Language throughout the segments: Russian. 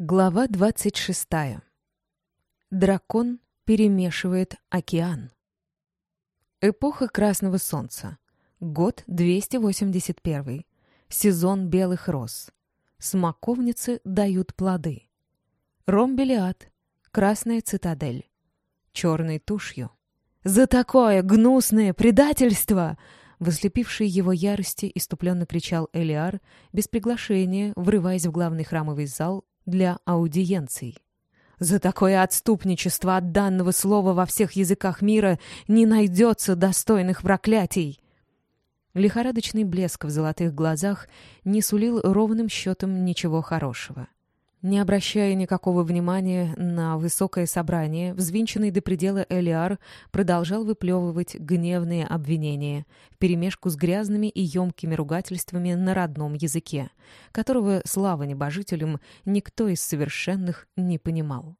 Глава 26. Дракон перемешивает океан. Эпоха Красного Солнца. Год 281. Сезон белых роз. Смоковницы дают плоды. Ромбелиад. Красная цитадель. Черной тушью. «За такое гнусное предательство!» В ослепившей его ярости иступленно кричал Элиар, без приглашения, врываясь в главный храмовый зал для аудиенций. За такое отступничество от данного слова во всех языках мира не найдется достойных проклятий. Лихорадочный блеск в золотых глазах не сулил ровным счетом ничего хорошего. Не обращая никакого внимания на высокое собрание, взвинченный до предела Элиар продолжал выплевывать гневные обвинения, вперемешку с грязными и емкими ругательствами на родном языке, которого, слава небожителям, никто из совершенных не понимал.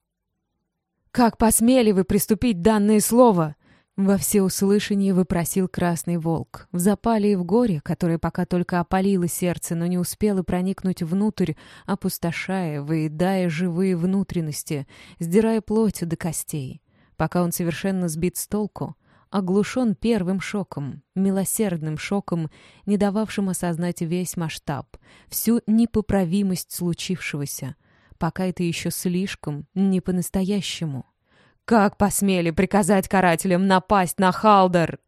«Как посмели вы приступить данное слово?» Во всеуслышание выпросил Красный Волк. В запале и в горе, которое пока только опалило сердце, но не успело проникнуть внутрь, опустошая, выедая живые внутренности, сдирая плоть до костей. Пока он совершенно сбит с толку, оглушен первым шоком, милосердным шоком, не дававшим осознать весь масштаб, всю непоправимость случившегося, пока это еще слишком не по-настоящему. Как посмели приказать карателям напасть на Халдер?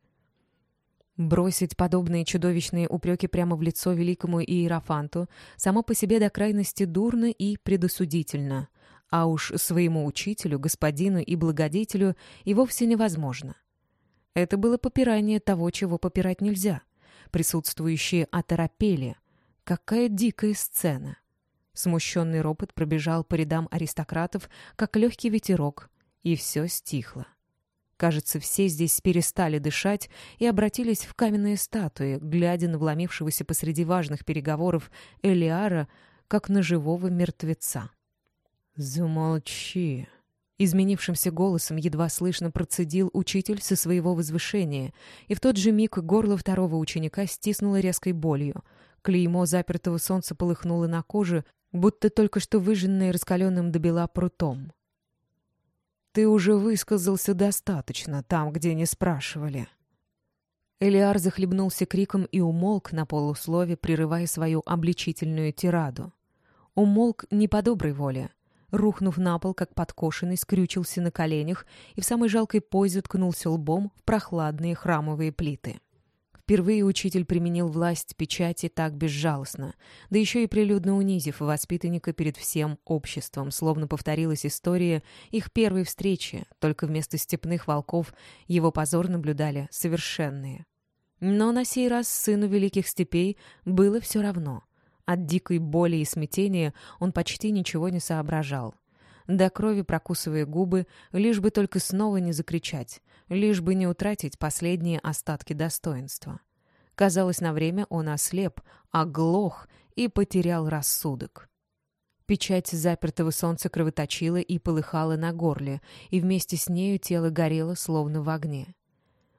Бросить подобные чудовищные упреки прямо в лицо великому Иерофанту само по себе до крайности дурно и предосудительно, а уж своему учителю, господину и благодетелю и вовсе невозможно. Это было попирание того, чего попирать нельзя. Присутствующие оторопели. Какая дикая сцена! Смущенный ропот пробежал по рядам аристократов, как легкий ветерок, и все стихло. Кажется, все здесь перестали дышать и обратились в каменные статуи, глядя на вломившегося посреди важных переговоров Элиара, как на живого мертвеца. «Замолчи!» Изменившимся голосом едва слышно процедил учитель со своего возвышения, и в тот же миг горло второго ученика стиснуло резкой болью. Клеймо запертого солнца полыхнуло на коже, будто только что выжженное раскаленным до бела прутом. Ты уже высказался достаточно там, где не спрашивали». Элиар захлебнулся криком и умолк на полуслове, прерывая свою обличительную тираду. Умолк не по доброй воле. Рухнув на пол, как подкошенный, скрючился на коленях и в самой жалкой позе ткнулся лбом в прохладные храмовые плиты. Впервые учитель применил власть печати так безжалостно, да еще и прилюдно унизив воспитанника перед всем обществом, словно повторилась история их первой встречи, только вместо степных волков его позор наблюдали совершенные. Но на сей раз сыну великих степей было все равно. От дикой боли и смятения он почти ничего не соображал. До крови прокусывая губы, лишь бы только снова не закричать, лишь бы не утратить последние остатки достоинства. Казалось, на время он ослеп, оглох и потерял рассудок. Печать запертого солнца кровоточила и полыхала на горле, и вместе с нею тело горело, словно в огне.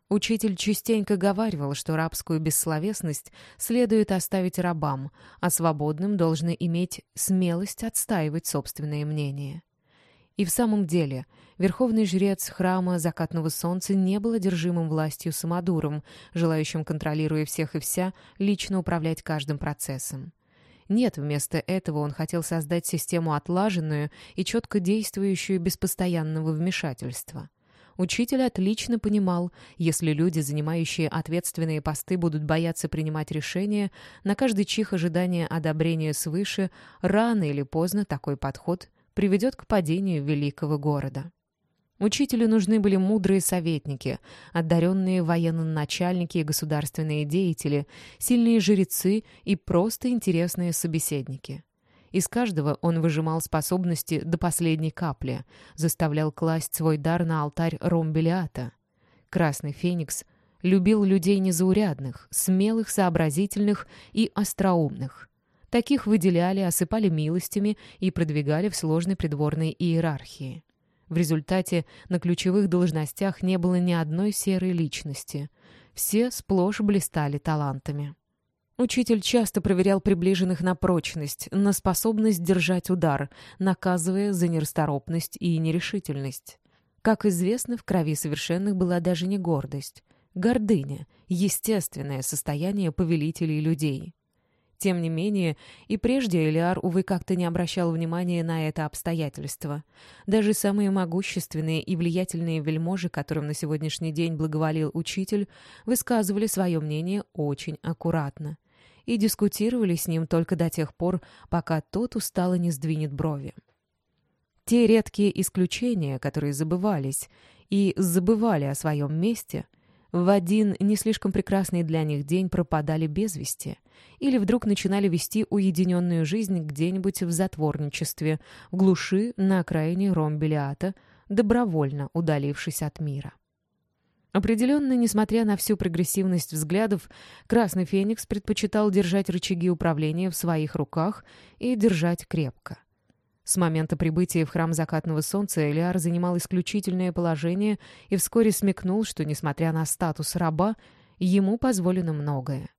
Учитель частенько говаривал, что рабскую бессловесность следует оставить рабам, а свободным должны иметь смелость отстаивать собственное мнение. И в самом деле, верховный жрец храма закатного солнца не был одержимым властью самодуром, желающим, контролируя всех и вся, лично управлять каждым процессом. Нет, вместо этого он хотел создать систему отлаженную и четко действующую без постоянного вмешательства. Учитель отлично понимал, если люди, занимающие ответственные посты, будут бояться принимать решения, на каждый чих ожидания одобрения свыше, рано или поздно такой подход – приведет к падению великого города. Учителю нужны были мудрые советники, одаренные военно-начальники и государственные деятели, сильные жрецы и просто интересные собеседники. Из каждого он выжимал способности до последней капли, заставлял класть свой дар на алтарь Ромбелиата. Красный Феникс любил людей незаурядных, смелых, сообразительных и остроумных. Таких выделяли, осыпали милостями и продвигали в сложной придворной иерархии. В результате на ключевых должностях не было ни одной серой личности. Все сплошь блистали талантами. Учитель часто проверял приближенных на прочность, на способность держать удар, наказывая за нерасторопность и нерешительность. Как известно, в крови совершенных была даже не гордость. Гордыня — естественное состояние повелителей людей. Тем не менее, и прежде Элиар, увы, как-то не обращал внимания на это обстоятельство. Даже самые могущественные и влиятельные вельможи, которым на сегодняшний день благоволил учитель, высказывали свое мнение очень аккуратно и дискутировали с ним только до тех пор, пока тот устало не сдвинет брови. Те редкие исключения, которые забывались и забывали о своем месте, в один не слишком прекрасный для них день пропадали без вести или вдруг начинали вести уединенную жизнь где-нибудь в затворничестве, в глуши на окраине Ромбелиата, добровольно удалившись от мира. Определенно, несмотря на всю прогрессивность взглядов, Красный Феникс предпочитал держать рычаги управления в своих руках и держать крепко. С момента прибытия в храм закатного солнца Элиар занимал исключительное положение и вскоре смекнул, что, несмотря на статус раба, ему позволено многое.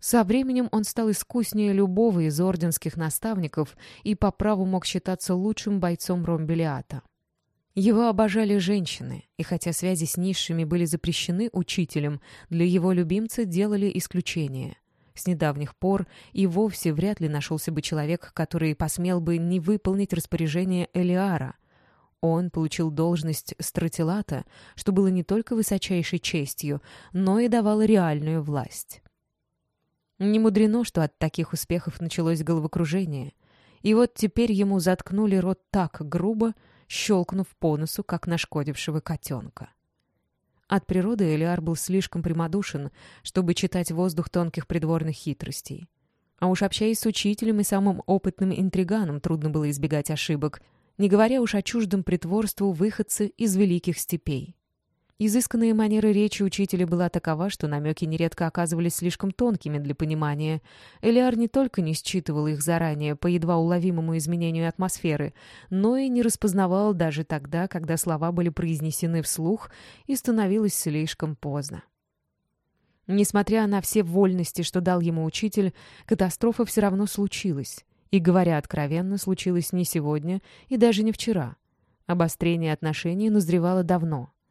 Со временем он стал искуснее любого из орденских наставников и по праву мог считаться лучшим бойцом Ромбелиата. Его обожали женщины, и хотя связи с низшими были запрещены учителем, для его любимца делали исключение. С недавних пор и вовсе вряд ли нашелся бы человек, который посмел бы не выполнить распоряжение Элиара. Он получил должность стратилата, что было не только высочайшей честью, но и давало реальную власть. Не мудрено, что от таких успехов началось головокружение. И вот теперь ему заткнули рот так грубо, щелкнув по носу, как нашкодившего котенка. От природы Элиар был слишком прямодушен, чтобы читать воздух тонких придворных хитростей. А уж общаясь с учителем и самым опытным интриганом, трудно было избегать ошибок, не говоря уж о чуждом притворству выходцы из великих степей. Изысканная манера речи учителя была такова, что намеки нередко оказывались слишком тонкими для понимания. Элиар не только не считывал их заранее по едва уловимому изменению атмосферы, но и не распознавал даже тогда, когда слова были произнесены вслух и становилось слишком поздно. Несмотря на все вольности, что дал ему учитель, катастрофа все равно случилась. И, говоря откровенно, случилась не сегодня и даже не вчера. Обострение отношений назревало давно —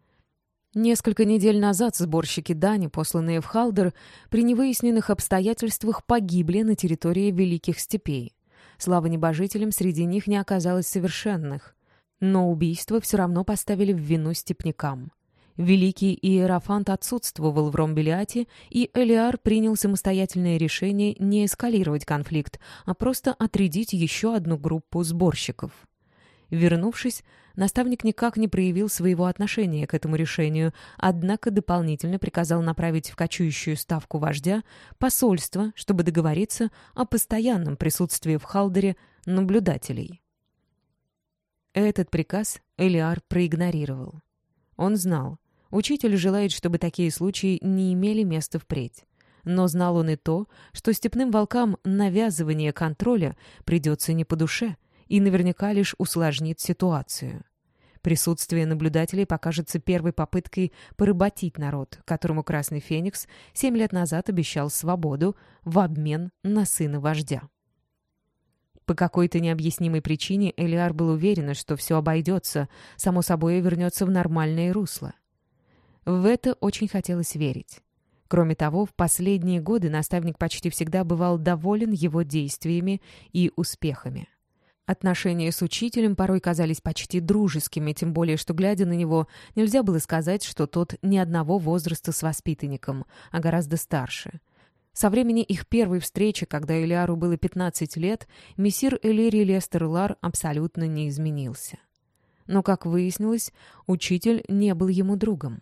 Несколько недель назад сборщики дани, посланные в Халдер, при невыясненных обстоятельствах погибли на территории Великих Степей. Слава небожителям, среди них не оказалось совершенных. Но убийство все равно поставили в вину степнякам. Великий Иерофант отсутствовал в Ромбелиате, и Элиар принял самостоятельное решение не эскалировать конфликт, а просто отрядить еще одну группу сборщиков. Вернувшись, наставник никак не проявил своего отношения к этому решению, однако дополнительно приказал направить в кочующую ставку вождя посольство, чтобы договориться о постоянном присутствии в Халдере наблюдателей. Этот приказ Элиар проигнорировал. Он знал, учитель желает, чтобы такие случаи не имели места впредь. Но знал он и то, что степным волкам навязывание контроля придется не по душе — и наверняка лишь усложнит ситуацию. Присутствие наблюдателей покажется первой попыткой поработить народ, которому Красный Феникс семь лет назад обещал свободу в обмен на сына вождя. По какой-то необъяснимой причине Элиар был уверен, что все обойдется, само собой вернется в нормальное русло. В это очень хотелось верить. Кроме того, в последние годы наставник почти всегда бывал доволен его действиями и успехами. Отношения с учителем порой казались почти дружескими, тем более, что, глядя на него, нельзя было сказать, что тот не одного возраста с воспитанником, а гораздо старше. Со времени их первой встречи, когда Элиару было 15 лет, мессир Элири Лестер Лар абсолютно не изменился. Но, как выяснилось, учитель не был ему другом.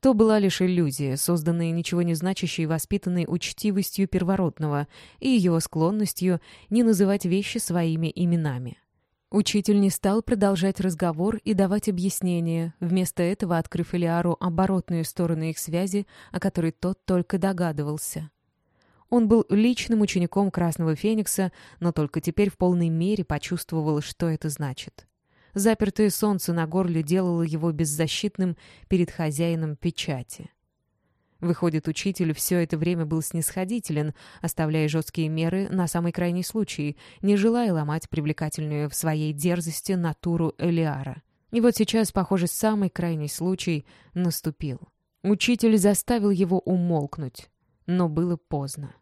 То была лишь иллюзия, созданная ничего не значащей воспитанной учтивостью первородного и его склонностью не называть вещи своими именами. Учитель не стал продолжать разговор и давать объяснения, вместо этого открыв Элиару оборотную сторону их связи, о которой тот только догадывался. Он был личным учеником Красного Феникса, но только теперь в полной мере почувствовал, что это значит. Запертое солнце на горле делало его беззащитным перед хозяином печати. Выходит, учитель все это время был снисходителен, оставляя жесткие меры на самый крайний случай, не желая ломать привлекательную в своей дерзости натуру Элиара. И вот сейчас, похоже, самый крайний случай наступил. Учитель заставил его умолкнуть, но было поздно.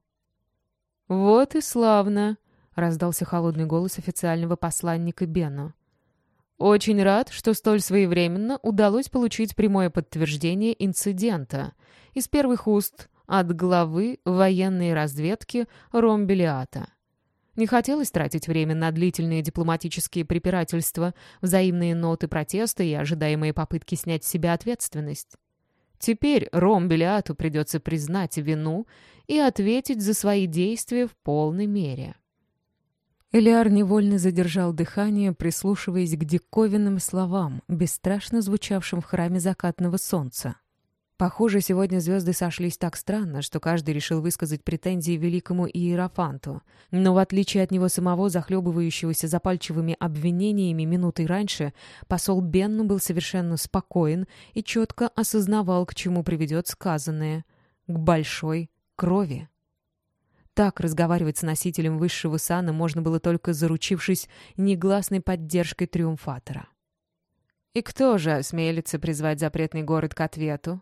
«Вот и славно!» — раздался холодный голос официального посланника Бену. «Очень рад, что столь своевременно удалось получить прямое подтверждение инцидента из первых уст от главы военной разведки Ромбелиата. Не хотелось тратить время на длительные дипломатические препирательства, взаимные ноты протеста и ожидаемые попытки снять с себя ответственность. Теперь Ромбелиату придется признать вину и ответить за свои действия в полной мере. Элиар невольно задержал дыхание, прислушиваясь к диковинным словам, бесстрашно звучавшим в храме закатного солнца. Похоже, сегодня звезды сошлись так странно, что каждый решил высказать претензии великому Иерофанту. Но в отличие от него самого, захлебывающегося запальчивыми обвинениями минутой раньше, посол Бенну был совершенно спокоен и четко осознавал, к чему приведет сказанное — к большой крови. Так разговаривать с носителем высшего сана можно было только заручившись негласной поддержкой триумфатора. «И кто же осмелится призвать запретный город к ответу?»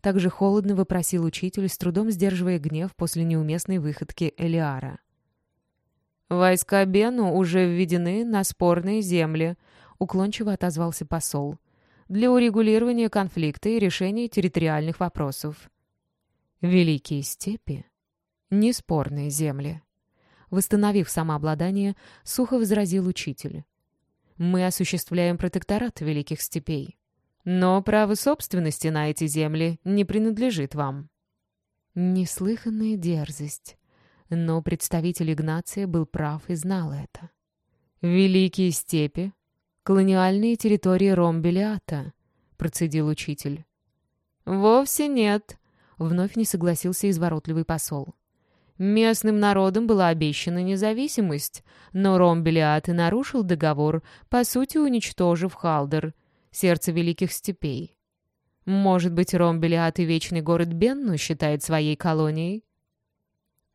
Также холодно вопросил учитель, с трудом сдерживая гнев после неуместной выходки Элиара. «Войска Бену уже введены на спорные земли», — уклончиво отозвался посол, «для урегулирования конфликта и решения территориальных вопросов». «Великие степи?» «Неспорные земли». Восстановив самообладание, сухо возразил учитель. «Мы осуществляем протекторат Великих степей. Но право собственности на эти земли не принадлежит вам». Неслыханная дерзость. Но представитель Игнация был прав и знал это. «Великие степи — колониальные территории Ромбелиата», — процедил учитель. «Вовсе нет», — вновь не согласился изворотливый посол. Местным народам была обещана независимость, но Ромбелиат и нарушил договор, по сути уничтожив Халдер, сердце великих степей. Может быть, Ромбелиат и вечный город Бенну считает своей колонией?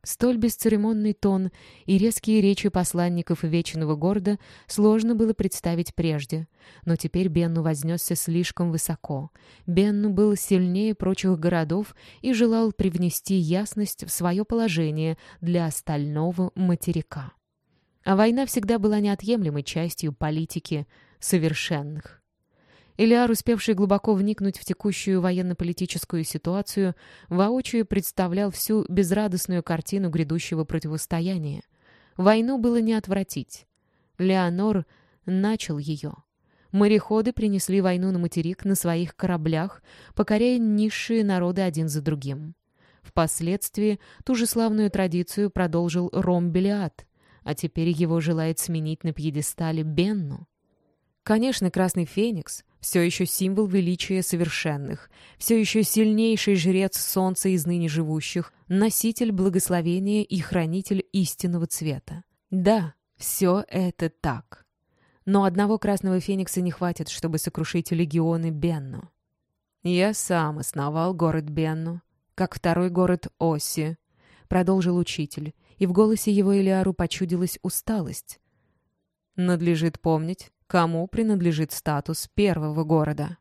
Столь бесцеремонный тон и резкие речи посланников Вечного города сложно было представить прежде, но теперь Бенну вознесся слишком высоко. Бенну был сильнее прочих городов и желал привнести ясность в свое положение для остального материка. А война всегда была неотъемлемой частью политики совершенных. Илиар, успевший глубоко вникнуть в текущую военно-политическую ситуацию, воочию представлял всю безрадостную картину грядущего противостояния. Войну было не отвратить. Леонор начал ее. Мореходы принесли войну на материк на своих кораблях, покоряя низшие народы один за другим. Впоследствии ту же славную традицию продолжил Ромбелиад, а теперь его желает сменить на пьедестале Бенну. Конечно, Красный Феникс все еще символ величия совершенных, все еще сильнейший жрец солнца из ныне живущих, носитель благословения и хранитель истинного цвета. Да, все это так. Но одного Красного Феникса не хватит, чтобы сокрушить легионы Бенну. «Я сам основал город Бенну, как второй город Оси», — продолжил учитель, и в голосе его Элиару почудилась усталость. «Надлежит помнить, кому принадлежит статус первого города.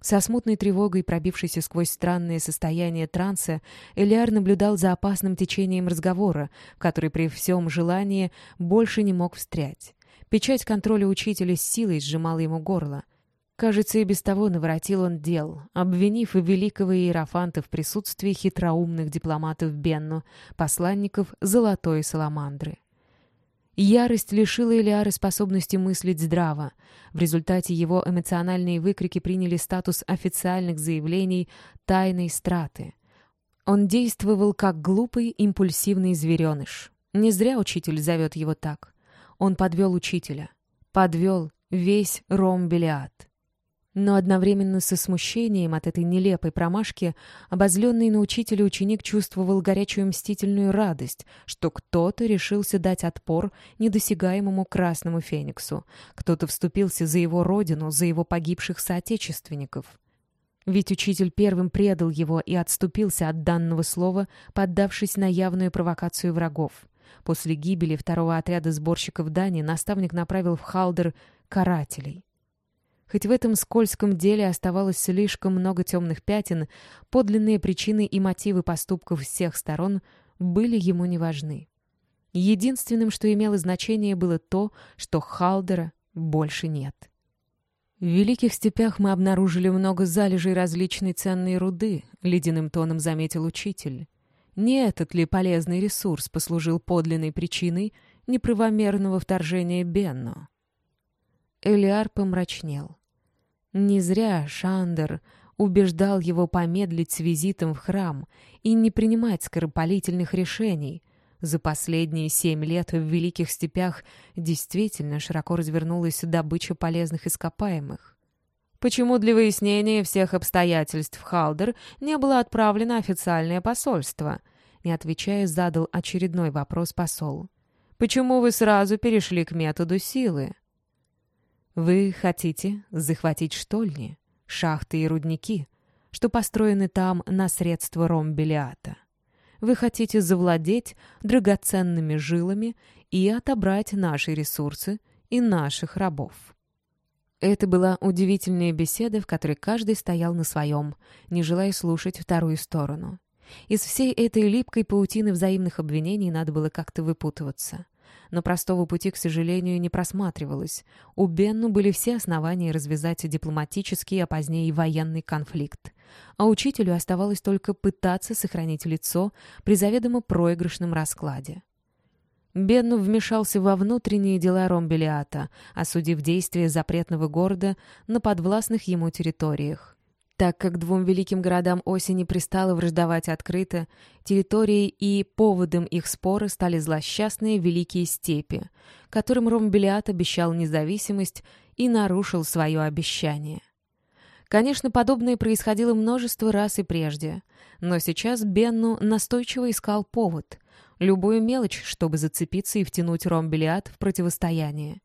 Со смутной тревогой, пробившейся сквозь странное состояние транса, Элиар наблюдал за опасным течением разговора, который при всем желании больше не мог встрять. Печать контроля учителя с силой сжимала ему горло. Кажется, и без того наворотил он дел, обвинив и великого Иерофанта в присутствии хитроумных дипломатов Бенну, посланников Золотой Саламандры. Ярость лишила Элиары способности мыслить здраво. В результате его эмоциональные выкрики приняли статус официальных заявлений тайной страты. Он действовал как глупый, импульсивный звереныш. Не зря учитель зовет его так. Он подвел учителя. Подвел весь Ромбелиад. Но одновременно со смущением от этой нелепой промашки обозленный на учителя ученик чувствовал горячую мстительную радость, что кто-то решился дать отпор недосягаемому Красному Фениксу, кто-то вступился за его родину, за его погибших соотечественников. Ведь учитель первым предал его и отступился от данного слова, поддавшись на явную провокацию врагов. После гибели второго отряда сборщиков Дани наставник направил в Халдер карателей. Хоть в этом скользком деле оставалось слишком много темных пятен, подлинные причины и мотивы поступков всех сторон были ему не важны. Единственным, что имело значение, было то, что Халдера больше нет. В Великих степях мы обнаружили много залежей различной ценной руды, ледяным тоном заметил учитель. Не этот ли полезный ресурс послужил подлинной причиной неправомерного вторжения Бенно? Элиар помрачнел. Не зря Шандер убеждал его помедлить с визитом в храм и не принимать скоропалительных решений — за последние семь лет в Великих Степях действительно широко развернулась добыча полезных ископаемых. Почему для выяснения всех обстоятельств Халдер не было отправлено официальное посольство? Не отвечая, задал очередной вопрос посол. Почему вы сразу перешли к методу силы? Вы хотите захватить штольни, шахты и рудники, что построены там на средства Ромбелиата. Вы хотите завладеть драгоценными жилами и отобрать наши ресурсы и наших рабов. Это была удивительная беседа, в которой каждый стоял на своем, не желая слушать вторую сторону. Из всей этой липкой паутины взаимных обвинений надо было как-то выпутываться но простого пути, к сожалению, не просматривалось. У Бенну были все основания развязать дипломатический, а позднее и военный конфликт. А учителю оставалось только пытаться сохранить лицо при заведомо проигрышном раскладе. Бенну вмешался во внутренние дела Ромбелиата, осудив действия запретного города на подвластных ему территориях. Так как двум великим городам осени пристало враждовать открыто, территорией и поводом их спора стали злосчастные великие степи, которым Ромбелиат обещал независимость и нарушил свое обещание. Конечно, подобное происходило множество раз и прежде, но сейчас Бенну настойчиво искал повод, любую мелочь, чтобы зацепиться и втянуть Ромбелиат в противостояние.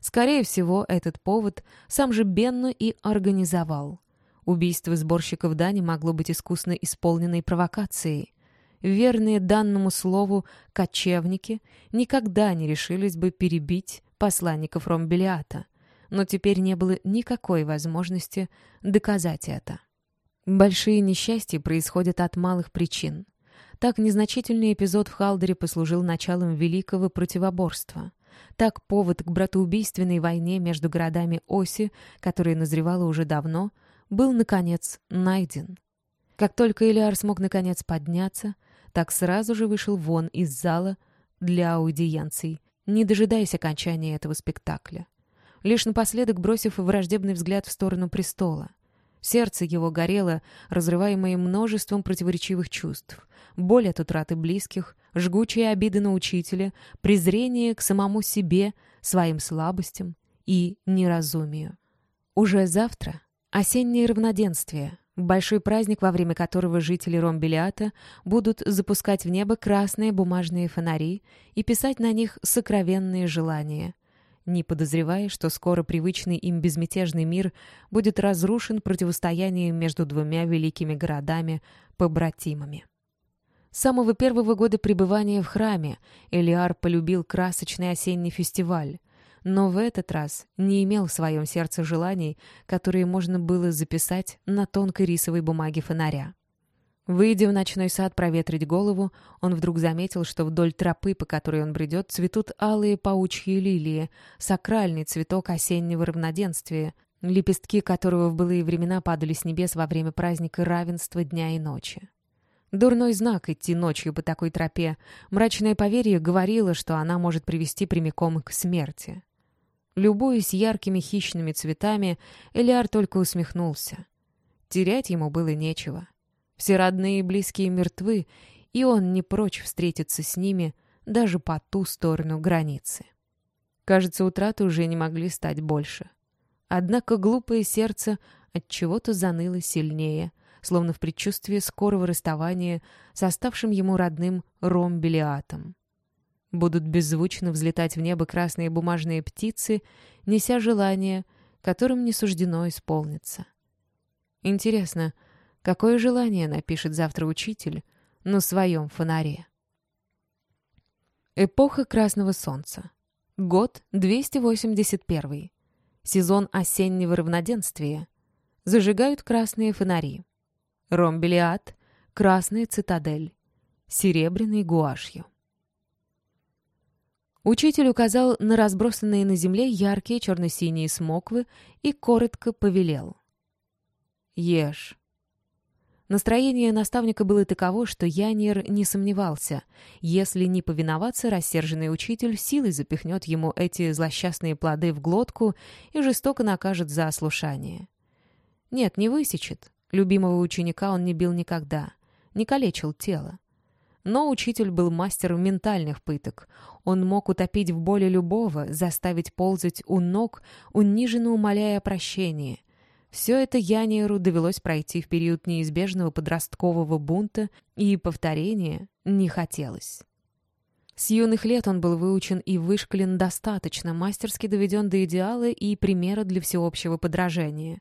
Скорее всего, этот повод сам же Бенну и организовал. Убийство сборщиков дани могло быть искусно исполненной провокацией. Верные данному слову кочевники никогда не решились бы перебить посланников Ромбелиата, но теперь не было никакой возможности доказать это. Большие несчастья происходят от малых причин. Так незначительный эпизод в Халдере послужил началом великого противоборства. Так повод к братоубийственной войне между городами Оси, которая назревала уже давно, был, наконец, найден. Как только Элиар смог, наконец, подняться, так сразу же вышел вон из зала для аудиенций, не дожидаясь окончания этого спектакля. Лишь напоследок бросив враждебный взгляд в сторону престола. Сердце его горело, разрываемое множеством противоречивых чувств. Боль от утраты близких, жгучие обиды на учителя, презрение к самому себе, своим слабостям и неразумию. Уже завтра Осеннее равноденствие — большой праздник, во время которого жители Ромбелиата будут запускать в небо красные бумажные фонари и писать на них сокровенные желания, не подозревая, что скоро привычный им безмятежный мир будет разрушен противостоянием между двумя великими городами-побратимами. С самого первого года пребывания в храме Элиар полюбил красочный осенний фестиваль, но в этот раз не имел в своем сердце желаний, которые можно было записать на тонкой рисовой бумаге фонаря. Выйдя в ночной сад проветрить голову, он вдруг заметил, что вдоль тропы, по которой он бредет, цветут алые паучьи лилии, сакральный цветок осеннего равноденствия, лепестки которого в былые времена падали с небес во время праздника равенства дня и ночи. Дурной знак идти ночью по такой тропе. Мрачное поверье говорило, что она может привести прямиком к смерти. Любуясь яркими хищными цветами, Элиар только усмехнулся. Терять ему было нечего. Все родные и близкие мертвы, и он не прочь встретиться с ними даже по ту сторону границы. Кажется, утраты уже не могли стать больше. Однако глупое сердце от чего-то заныло сильнее, словно в предчувствии скорого расставания с оставшим ему родным Ромбелиатом. Будут беззвучно взлетать в небо красные бумажные птицы, неся желания, которым не суждено исполниться. Интересно, какое желание напишет завтра учитель на своем фонаре? Эпоха Красного Солнца. Год 281. Сезон осеннего равноденствия. Зажигают красные фонари. Ромбелиад, красная цитадель, серебряный гуашью. Учитель указал на разбросанные на земле яркие черно-синие смоквы и коротко повелел. «Ешь». Настроение наставника было таково, что Янир не сомневался. Если не повиноваться, рассерженный учитель силой запихнет ему эти злосчастные плоды в глотку и жестоко накажет за ослушание. Нет, не высечет. Любимого ученика он не бил никогда, не калечил тело. Но учитель был мастером ментальных пыток. Он мог утопить в боли любого, заставить ползать у ног, униженно умоляя о прощении. Все это Яниеру довелось пройти в период неизбежного подросткового бунта, и повторения не хотелось. С юных лет он был выучен и вышкален достаточно, мастерски доведен до идеала и примера для всеобщего подражания.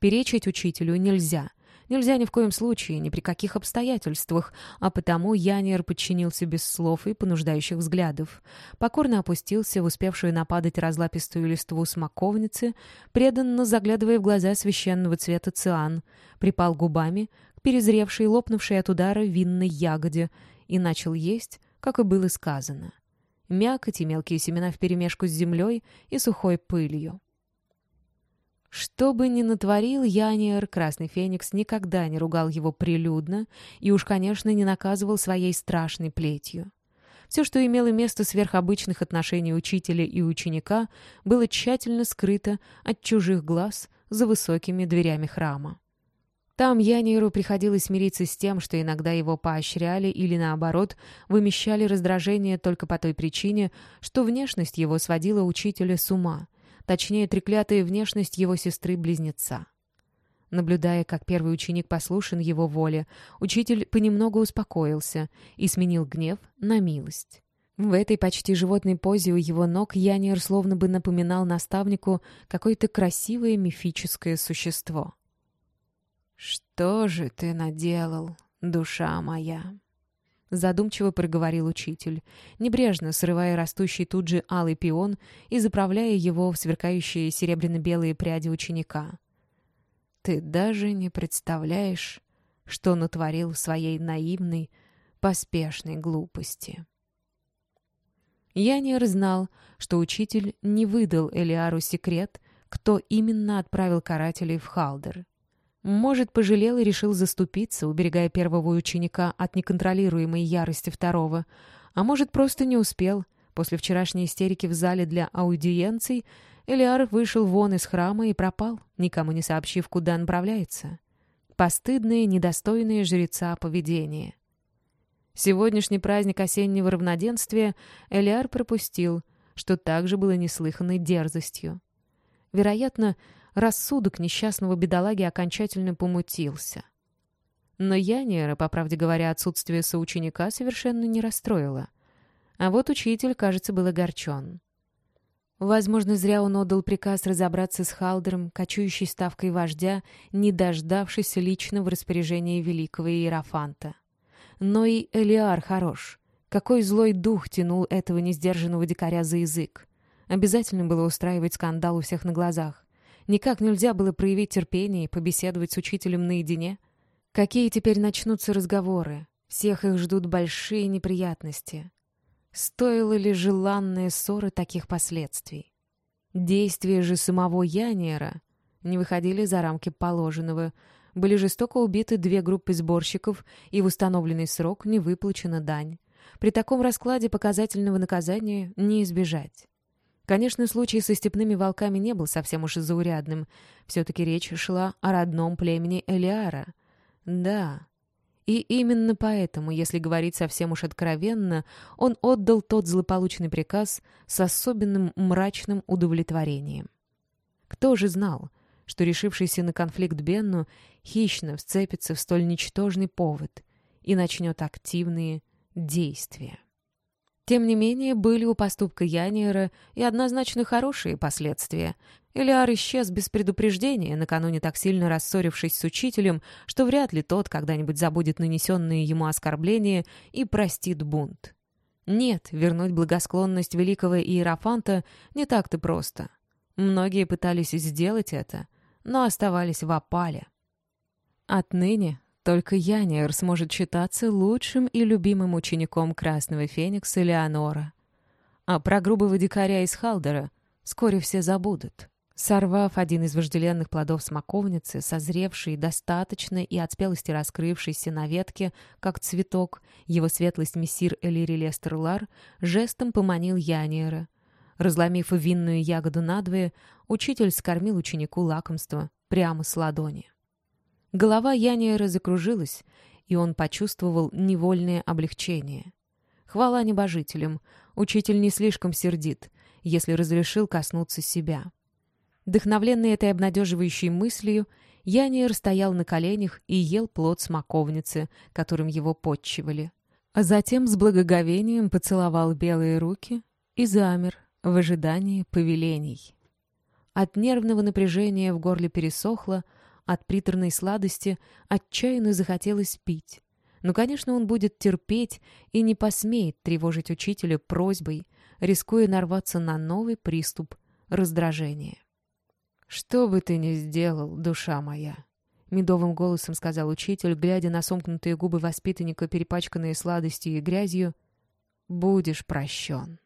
Перечить учителю нельзя — Нельзя ни в коем случае, ни при каких обстоятельствах, а потому Янер подчинился без слов и понуждающих взглядов. Покорно опустился в успевшую нападать разлапистую листву смоковницы, преданно заглядывая в глаза священного цвета циан, припал губами к перезревшей, лопнувшей от удара винной ягоде и начал есть, как и было сказано. Мякоть и мелкие семена вперемешку с землей и сухой пылью. Что бы ни натворил Яниер, Красный Феникс никогда не ругал его прилюдно и уж, конечно, не наказывал своей страшной плетью. Все, что имело место сверхобычных отношений учителя и ученика, было тщательно скрыто от чужих глаз за высокими дверями храма. Там Яниеру приходилось смириться с тем, что иногда его поощряли или, наоборот, вымещали раздражение только по той причине, что внешность его сводила учителя с ума — точнее, треклятая внешность его сестры-близнеца. Наблюдая, как первый ученик послушен его воле, учитель понемногу успокоился и сменил гнев на милость. В этой почти животной позе у его ног Янир словно бы напоминал наставнику какое-то красивое мифическое существо. «Что же ты наделал, душа моя?» Задумчиво проговорил учитель, небрежно срывая растущий тут же алый пион и заправляя его в сверкающие серебряно-белые пряди ученика. «Ты даже не представляешь, что натворил в своей наивной, поспешной глупости». Янир знал, что учитель не выдал Элиару секрет, кто именно отправил карателей в Халдер. Может, пожалел и решил заступиться, уберегая первого ученика от неконтролируемой ярости второго. А может, просто не успел. После вчерашней истерики в зале для аудиенций Элиар вышел вон из храма и пропал, никому не сообщив, куда направляется. Постыдное, недостойное жреца поведение. Сегодняшний праздник осеннего равноденствия Элиар пропустил, что также было неслыханной дерзостью. Вероятно, рассудок несчастного бедолаги окончательно помутился. Но Яниера, по правде говоря, отсутствие соученика совершенно не расстроило. А вот учитель, кажется, был огорчен. Возможно, зря он отдал приказ разобраться с Халдером, кочующей ставкой вождя, не дождавшись личного распоряжения великого Иерофанта. Но и Элиар хорош. Какой злой дух тянул этого несдержанного дикаря за язык. Обязательно было устраивать скандал у всех на глазах. Никак нельзя было проявить терпение и побеседовать с учителем наедине. Какие теперь начнутся разговоры? Всех их ждут большие неприятности. Стоило ли желанные ссоры таких последствий? Действия же самого Яниера не выходили за рамки положенного. Были жестоко убиты две группы сборщиков, и в установленный срок не выплачена дань. При таком раскладе показательного наказания не избежать. Конечно, случай со степными волками не был совсем уж заурядным. Все-таки речь шла о родном племени Элиара. Да. И именно поэтому, если говорить совсем уж откровенно, он отдал тот злополучный приказ с особенным мрачным удовлетворением. Кто же знал, что решившийся на конфликт Бенну хищно вцепится в столь ничтожный повод и начнет активные действия? Тем не менее, были у поступка Яниера и однозначно хорошие последствия. Элиар исчез без предупреждения, накануне так сильно рассорившись с учителем, что вряд ли тот когда-нибудь забудет нанесенные ему оскорбления и простит бунт. Нет, вернуть благосклонность великого Иерофанта не так-то просто. Многие пытались сделать это, но оставались в опале. Отныне только Яниер сможет считаться лучшим и любимым учеником Красного Феникса Леонора. А про грубого дикаря из Халдера вскоре все забудут. Сорвав один из вожделенных плодов смоковницы, созревший достаточно и от спелости раскрывшийся на ветке, как цветок, его светлость мессир Элири Лестерлар жестом поманил Яниера. Разломив винную ягоду надвое, учитель скормил ученику лакомство прямо с ладони. Голова Яниера закружилась, и он почувствовал невольное облегчение. Хвала небожителям, учитель не слишком сердит, если разрешил коснуться себя. Вдохновленный этой обнадеживающей мыслью, Яниер стоял на коленях и ел плод смоковницы, которым его подчивали. А затем с благоговением поцеловал белые руки и замер в ожидании повелений. От нервного напряжения в горле пересохло, от приторной сладости отчаянно захотелось пить. Но, конечно, он будет терпеть и не посмеет тревожить учителя просьбой, рискуя нарваться на новый приступ раздражения. «Что бы ты ни сделал, душа моя!» — медовым голосом сказал учитель, глядя на сомкнутые губы воспитанника, перепачканные сладостью и грязью, — «будешь прощен».